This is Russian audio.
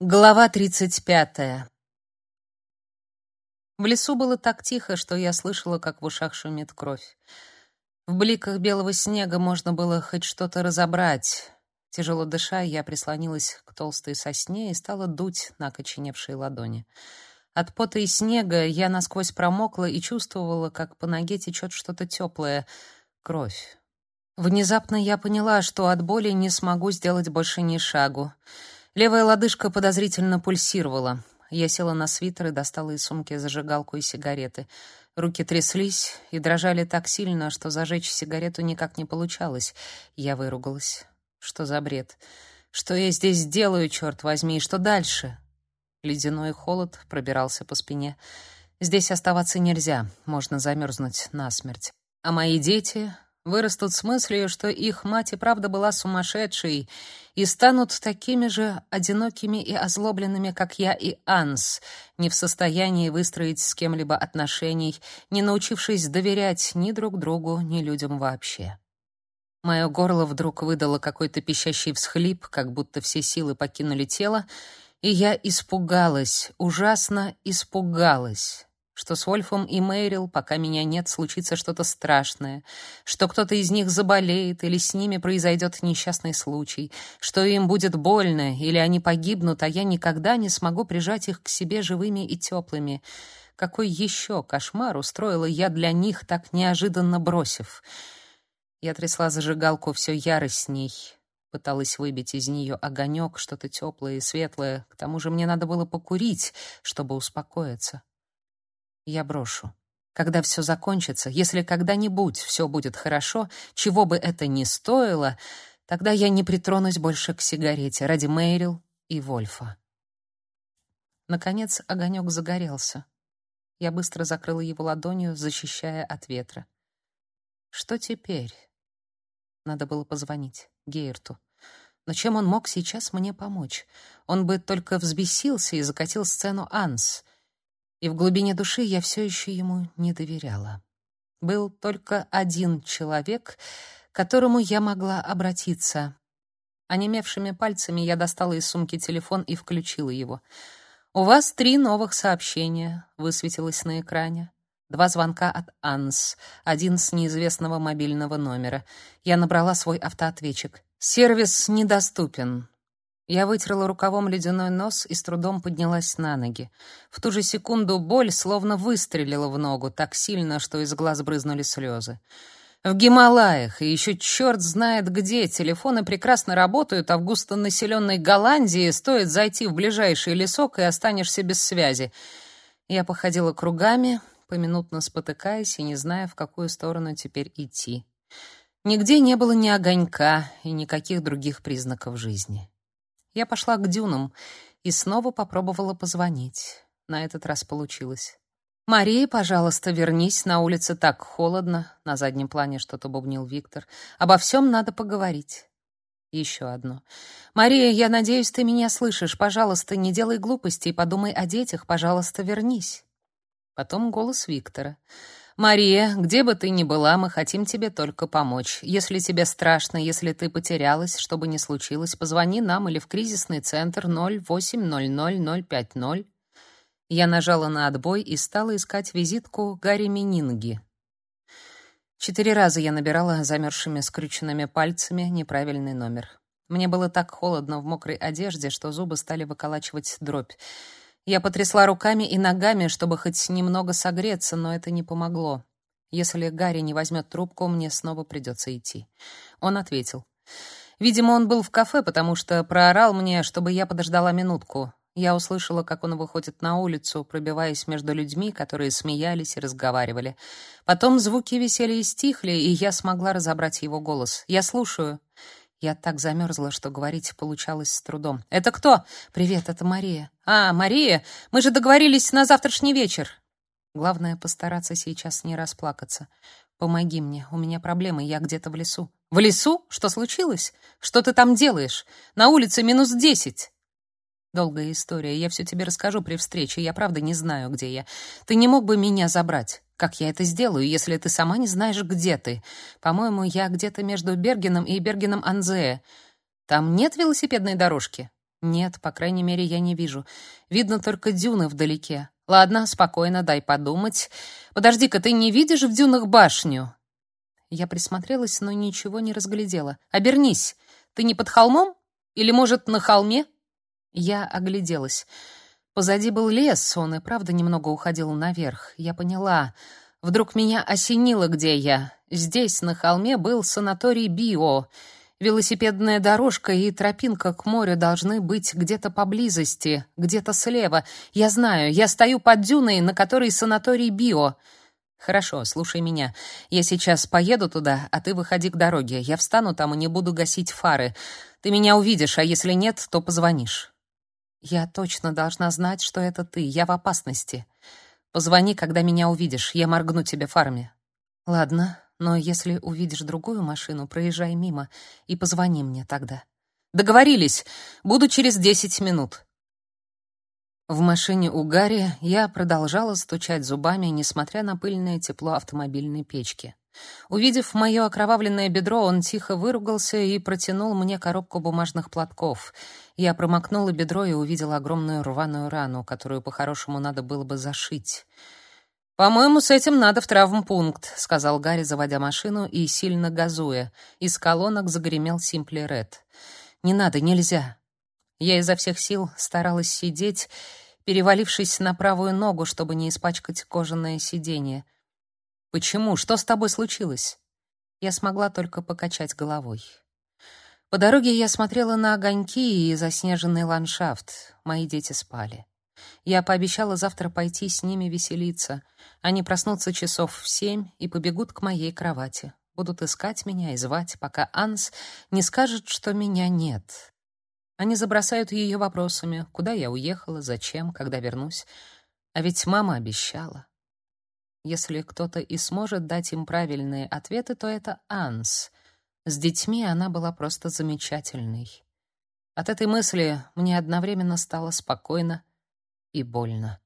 Глава тридцать пятая. В лесу было так тихо, что я слышала, как в ушах шумит кровь. В бликах белого снега можно было хоть что-то разобрать. Тяжело дыша, я прислонилась к толстой сосне и стала дуть на коченевшие ладони. От пота и снега я насквозь промокла и чувствовала, как по ноге течет что-то теплое — кровь. Внезапно я поняла, что от боли не смогу сделать больше ни шагу. Левая лодыжка подозрительно пульсировала. Я села на свитер и достала из сумки зажигалку и сигареты. Руки тряслись и дрожали так сильно, что зажечь сигарету никак не получалось. Я выругалась. Что за бред? Что я здесь делаю, черт возьми, и что дальше? Ледяной холод пробирался по спине. Здесь оставаться нельзя, можно замерзнуть насмерть. А мои дети вырастут с мыслью, что их мать и правда была сумасшедшей, и станут такими же одинокими и озлобленными, как я и Анс, не в состоянии выстроить с кем-либо отношений, не научившись доверять ни друг другу, ни людям вообще. Мое горло вдруг выдало какой-то пищащий всхлип, как будто все силы покинули тело, и я испугалась, ужасно испугалась что с Вольфом и Мэрил, пока меня нет, случится что-то страшное, что кто-то из них заболеет или с ними произойдет несчастный случай, что им будет больно или они погибнут, а я никогда не смогу прижать их к себе живыми и теплыми. Какой еще кошмар устроила я для них, так неожиданно бросив? Я трясла зажигалку все яростней, пыталась выбить из нее огонек, что-то теплое и светлое. К тому же мне надо было покурить, чтобы успокоиться я брошу. Когда все закончится, если когда-нибудь все будет хорошо, чего бы это ни стоило, тогда я не притронусь больше к сигарете ради Мэрил и Вольфа. Наконец огонек загорелся. Я быстро закрыла его ладонью, защищая от ветра. Что теперь? Надо было позвонить Гейрту. Но чем он мог сейчас мне помочь? Он бы только взбесился и закатил сцену Анс — и в глубине души я все еще ему не доверяла. Был только один человек, к которому я могла обратиться. Онемевшими пальцами я достала из сумки телефон и включила его. «У вас три новых сообщения», — высветилось на экране. Два звонка от Анс, один с неизвестного мобильного номера. Я набрала свой автоответчик. «Сервис недоступен. Я вытерла рукавом ледяной нос и с трудом поднялась на ноги. В ту же секунду боль словно выстрелила в ногу так сильно, что из глаз брызнули слезы. В Гималаях и еще черт знает где телефоны прекрасно работают, а в густонаселенной Голландии стоит зайти в ближайший лесок и останешься без связи. Я походила кругами, поминутно спотыкаясь и не зная, в какую сторону теперь идти. Нигде не было ни огонька и никаких других признаков жизни. Я пошла к дюнам и снова попробовала позвонить. На этот раз получилось. «Мария, пожалуйста, вернись, на улице так холодно». На заднем плане что-то бубнил Виктор. «Обо всем надо поговорить». Еще одно. «Мария, я надеюсь, ты меня слышишь. Пожалуйста, не делай глупостей, подумай о детях. Пожалуйста, вернись». Потом голос Виктора. Мария, где бы ты ни была, мы хотим тебе только помочь. Если тебе страшно, если ты потерялась, что бы ни случилось, позвони нам или в кризисный центр 0800 Я нажала на отбой и стала искать визитку Гарри Мининги. Четыре раза я набирала замерзшими скрюченными пальцами неправильный номер. Мне было так холодно в мокрой одежде, что зубы стали выколачивать дробь. Я потрясла руками и ногами, чтобы хоть немного согреться, но это не помогло. Если Гарри не возьмет трубку, мне снова придется идти. Он ответил. Видимо, он был в кафе, потому что проорал мне, чтобы я подождала минутку. Я услышала, как он выходит на улицу, пробиваясь между людьми, которые смеялись и разговаривали. Потом звуки веселья стихли, и я смогла разобрать его голос. «Я слушаю». Я так замерзла, что говорить получалось с трудом. «Это кто?» «Привет, это Мария». «А, Мария, мы же договорились на завтрашний вечер». Главное постараться сейчас не расплакаться. Помоги мне, у меня проблемы, я где-то в лесу. В лесу? Что случилось? Что ты там делаешь? На улице минус десять. Долгая история, я все тебе расскажу при встрече. Я правда не знаю, где я. Ты не мог бы меня забрать? Как я это сделаю, если ты сама не знаешь, где ты? По-моему, я где-то между Бергеном и Бергеном-Анзее. Там нет велосипедной дорожки? Нет, по крайней мере, я не вижу. Видно только дюны вдалеке. Ладно, спокойно, дай подумать. Подожди-ка, ты не видишь в дюнах башню? Я присмотрелась, но ничего не разглядела. Обернись. Ты не под холмом? Или, может, на холме? Я огляделась. Позади был лес, он и правда немного уходил наверх. Я поняла. Вдруг меня осенило, где я. Здесь, на холме, был санаторий Био. Велосипедная дорожка и тропинка к морю должны быть где-то поблизости, где-то слева. Я знаю, я стою под дюной, на которой санаторий Био. Хорошо, слушай меня. Я сейчас поеду туда, а ты выходи к дороге. Я встану там и не буду гасить фары. Ты меня увидишь, а если нет, то позвонишь. Я точно должна знать, что это ты. Я в опасности. Позвони, когда меня увидишь. Я моргну тебе фарами. Ладно, но если увидишь другую машину, проезжай мимо и позвони мне тогда. Договорились. Буду через десять минут. В машине у Гарри я продолжала стучать зубами, несмотря на пыльное тепло автомобильной печки. Увидев мое окровавленное бедро, он тихо выругался и протянул мне коробку бумажных платков. Я промокнула бедро и увидела огромную рваную рану, которую по-хорошему надо было бы зашить. «По-моему, с этим надо в травмпункт», — сказал Гарри, заводя машину и сильно газуя. Из колонок загремел Симпли Ред. «Не надо, нельзя. Я изо всех сил старалась сидеть, перевалившись на правую ногу, чтобы не испачкать кожаное сиденье. «Почему? Что с тобой случилось?» Я смогла только покачать головой. По дороге я смотрела на огоньки и заснеженный ландшафт. Мои дети спали. Я пообещала завтра пойти с ними веселиться. Они проснутся часов в семь и побегут к моей кровати. Будут искать меня и звать, пока Анс не скажет, что меня нет. Они забросают ее вопросами: куда я уехала, зачем, когда вернусь. А ведь мама обещала. Если кто-то и сможет дать им правильные ответы, то это Анс. С детьми она была просто замечательной. От этой мысли мне одновременно стало спокойно и больно.